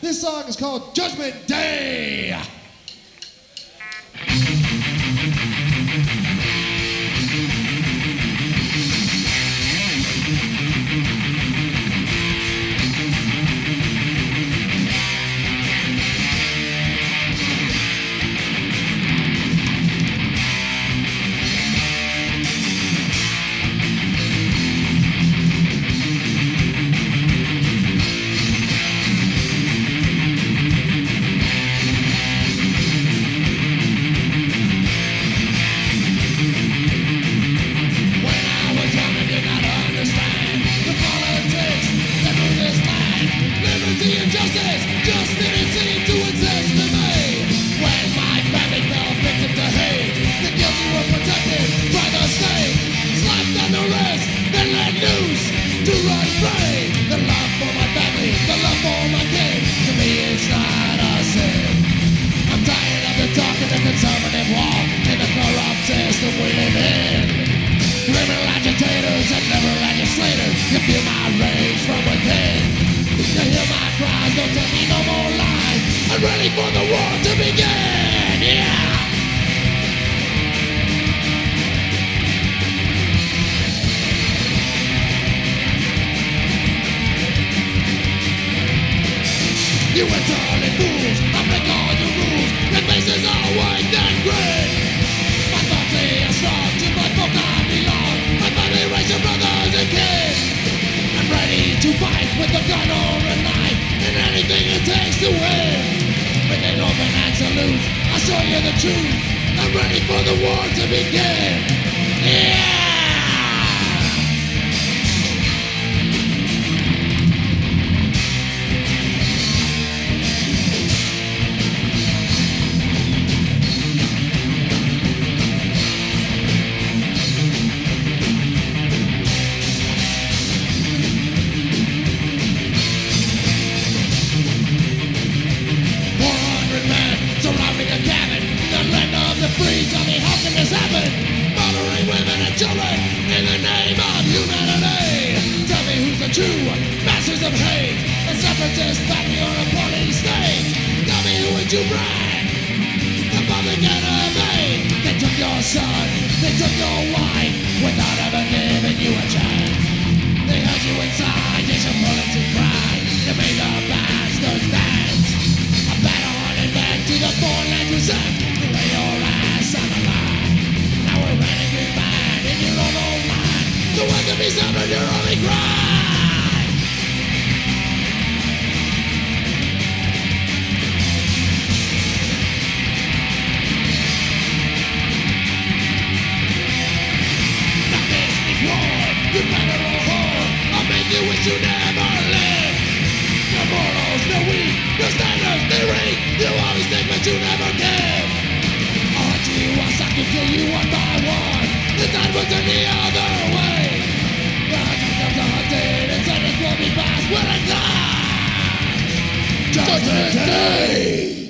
This song is called Judgment Day. You feel my rage from within. Hear my cries, don't tell me no more lies. I'm ready for the war to begin. Yeah. You fools, I break all your rules Your faces are white and to fight with a gun or a knife And anything it takes to win. With an open and salute, I'll show you the truth. I'm ready for the war to begin. Yeah! Children in the name of humanity. Tell me who's the true masters of hate? A separatist family or a party state? Tell me who would you brag? The public enemy. They took your son, they took your wife, without ever giving you a chance. They held you inside, yes, only. Nothing's before, you better hard. I'll make you wish you never lived. The standards. You always take, but you never give. I'll hunt you, I'll suck you, kill you one by one. The time will turn the Judgment Day!